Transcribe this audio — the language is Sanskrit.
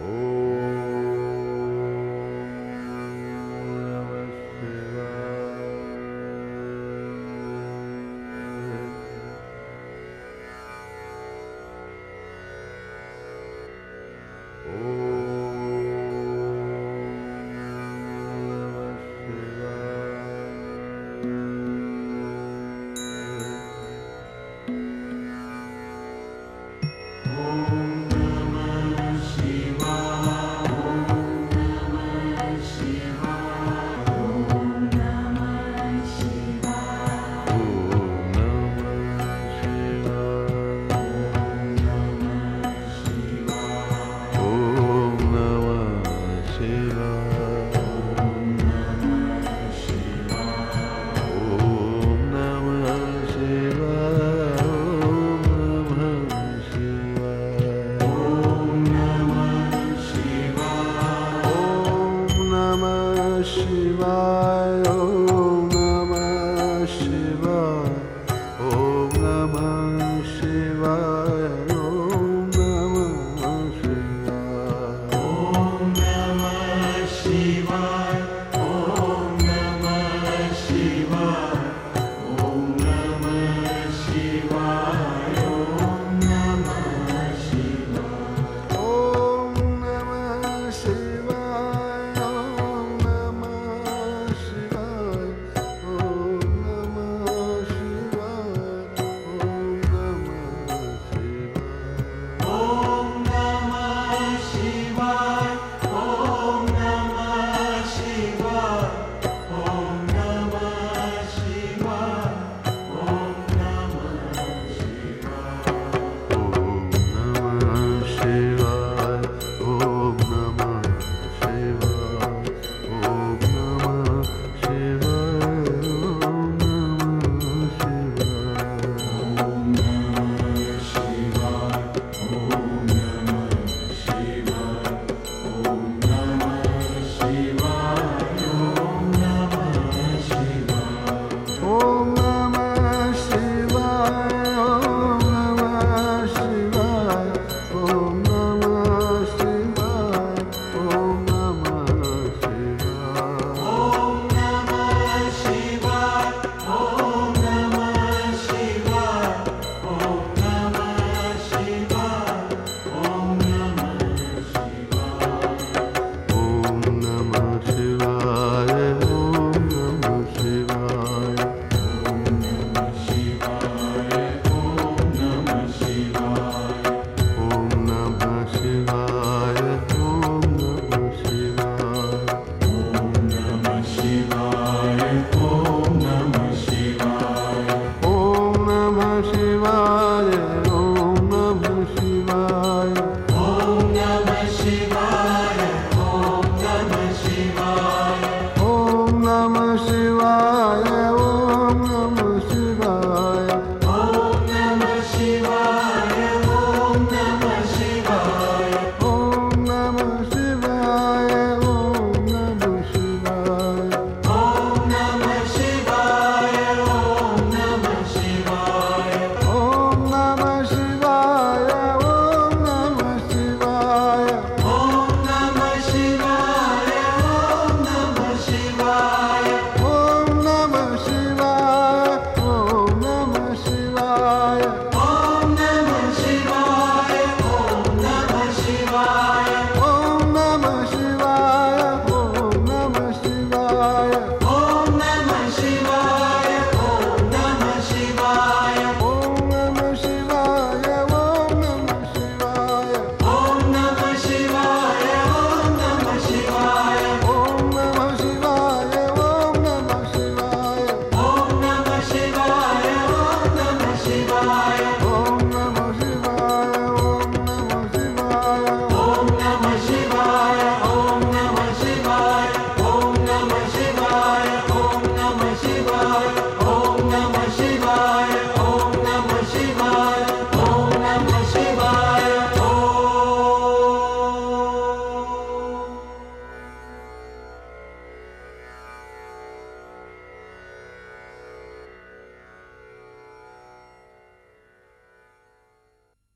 Oh शिवाय